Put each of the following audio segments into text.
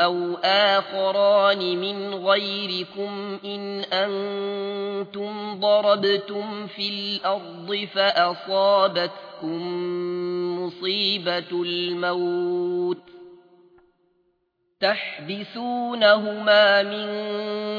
أو آخران من غيركم إن أنتم ضربتم في الأرض فأصابتكم مصيبة الموت تحبسونهما من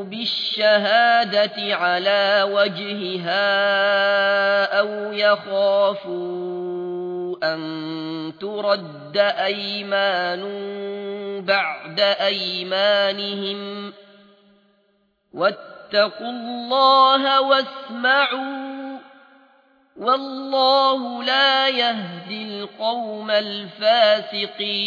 بالشهادة على وجهها أو يخافوا أن ترد أيمان بعد أيمانهم واتقوا الله واسمعوا والله لا يهدي القوم الفاسقين